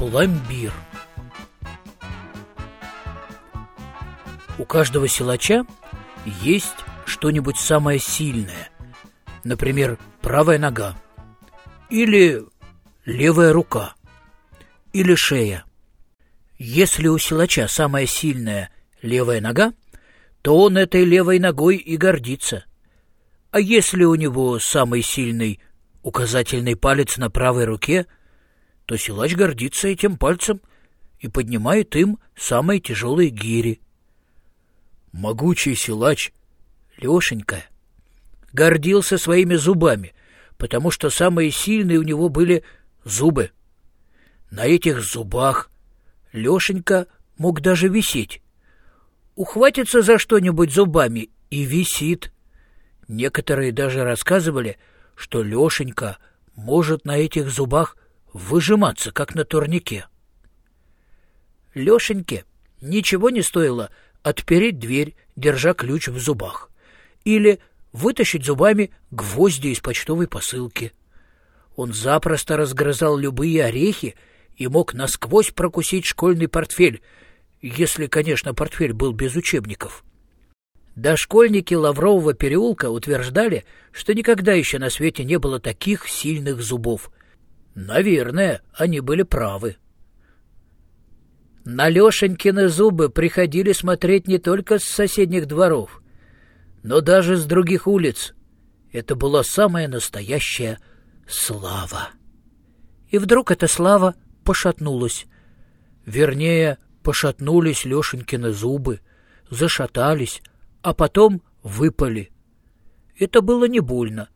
Пломбир У каждого силача есть что-нибудь самое сильное. Например, правая нога. Или левая рука. Или шея. Если у силача самая сильная левая нога, то он этой левой ногой и гордится. А если у него самый сильный указательный палец на правой руке, то силач гордится этим пальцем и поднимает им самые тяжелые гири. Могучий силач Лешенька гордился своими зубами, потому что самые сильные у него были зубы. На этих зубах Лешенька мог даже висеть. Ухватится за что-нибудь зубами и висит. Некоторые даже рассказывали, что Лешенька может на этих зубах выжиматься, как на турнике. Лешеньке ничего не стоило отпереть дверь, держа ключ в зубах, или вытащить зубами гвозди из почтовой посылки. Он запросто разгрызал любые орехи и мог насквозь прокусить школьный портфель, если, конечно, портфель был без учебников. Дошкольники Лаврового переулка утверждали, что никогда еще на свете не было таких сильных зубов. Наверное, они были правы. На Лешенькины зубы приходили смотреть не только с соседних дворов, но даже с других улиц. Это была самая настоящая слава. И вдруг эта слава пошатнулась. Вернее, пошатнулись Лешенькины зубы, зашатались, а потом выпали. Это было не больно,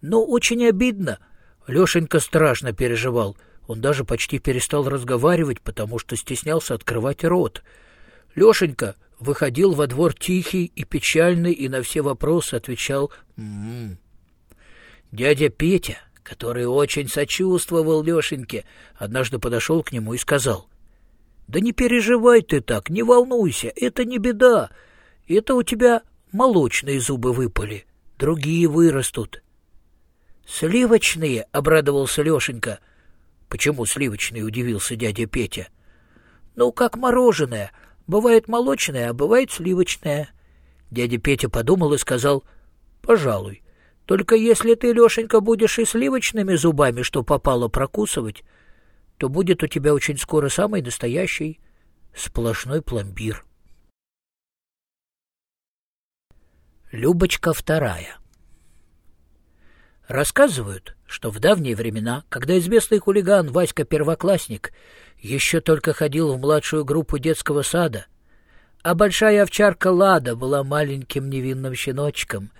но очень обидно. Лешенька страшно переживал. Он даже почти перестал разговаривать, потому что стеснялся открывать рот. Лешенька выходил во двор тихий и печальный и на все вопросы отвечал «м-м». Дядя Петя, который очень сочувствовал Лешеньке, однажды подошел к нему и сказал «Да не переживай ты так, не волнуйся, это не беда». Это у тебя молочные зубы выпали, другие вырастут. Сливочные, обрадовался Лешенька. Почему сливочные, удивился дядя Петя. Ну, как мороженое. Бывает молочное, а бывает сливочное. Дядя Петя подумал и сказал, пожалуй. Только если ты, Лешенька, будешь и сливочными зубами, что попало, прокусывать, то будет у тебя очень скоро самый настоящий сплошной пломбир. Любочка вторая Рассказывают, что в давние времена, когда известный хулиган Васька Первоклассник еще только ходил в младшую группу детского сада, а большая овчарка Лада была маленьким невинным щеночком,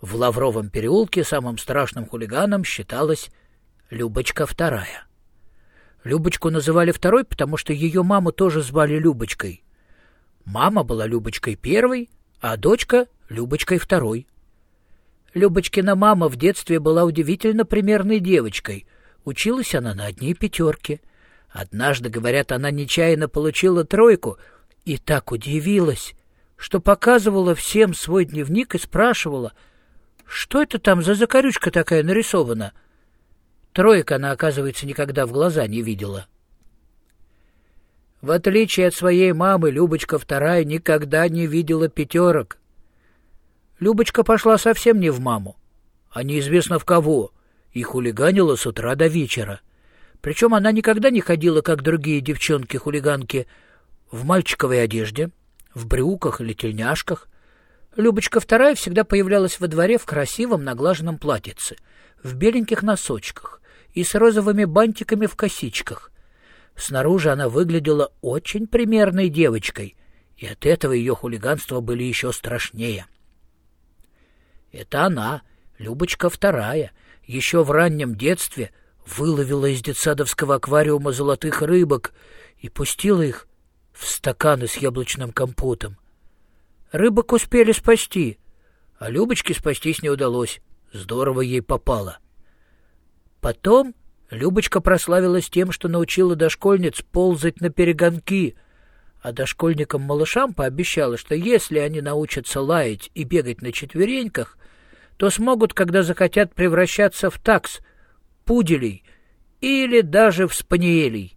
в Лавровом переулке самым страшным хулиганом считалась Любочка вторая. Любочку называли второй, потому что ее маму тоже звали Любочкой. Мама была Любочкой первой, а дочка Любочкой второй. Любочкина мама в детстве была удивительно примерной девочкой. Училась она на одни пятерки. Однажды, говорят, она нечаянно получила тройку и так удивилась, что показывала всем свой дневник и спрашивала, что это там за закорючка такая нарисована. Троек она, оказывается, никогда в глаза не видела. В отличие от своей мамы, Любочка вторая никогда не видела пятерок. Любочка пошла совсем не в маму, а неизвестно в кого, и хулиганила с утра до вечера. Причем она никогда не ходила, как другие девчонки-хулиганки, в мальчиковой одежде, в брюках или тельняшках. Любочка вторая всегда появлялась во дворе в красивом наглаженном платьице, в беленьких носочках и с розовыми бантиками в косичках. Снаружи она выглядела очень примерной девочкой, и от этого ее хулиганства были еще страшнее. — это она, Любочка вторая, еще в раннем детстве выловила из детсадовского аквариума золотых рыбок и пустила их в стаканы с яблочным компотом. Рыбок успели спасти, а Любочке спастись не удалось. Здорово ей попало. Потом Любочка прославилась тем, что научила дошкольниц ползать на перегонки, а дошкольникам-малышам пообещала, что если они научатся лаять и бегать на четвереньках, то смогут, когда захотят, превращаться в такс, пуделей или даже в спаниелей.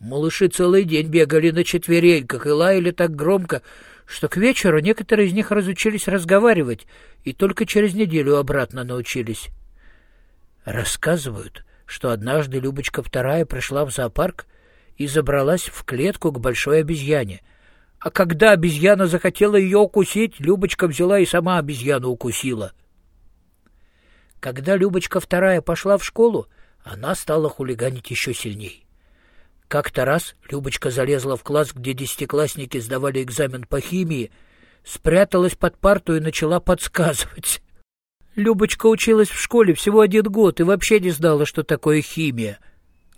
Малыши целый день бегали на четвереньках и лаяли так громко, что к вечеру некоторые из них разучились разговаривать и только через неделю обратно научились. Рассказывают, что однажды Любочка вторая пришла в зоопарк и забралась в клетку к большой обезьяне. А когда обезьяна захотела ее укусить, Любочка взяла и сама обезьяну укусила. Когда Любочка вторая пошла в школу, она стала хулиганить еще сильней. Как-то раз Любочка залезла в класс, где десятиклассники сдавали экзамен по химии, спряталась под парту и начала подсказывать. Любочка училась в школе всего один год и вообще не знала, что такое химия.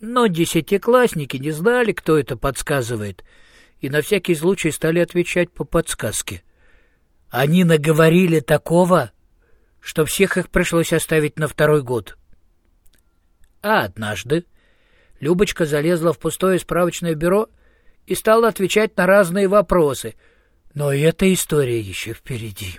Но десятиклассники не знали, кто это подсказывает, и на всякий случай стали отвечать по подсказке. Они наговорили такого, что всех их пришлось оставить на второй год. А однажды Любочка залезла в пустое справочное бюро и стала отвечать на разные вопросы. Но эта история еще впереди.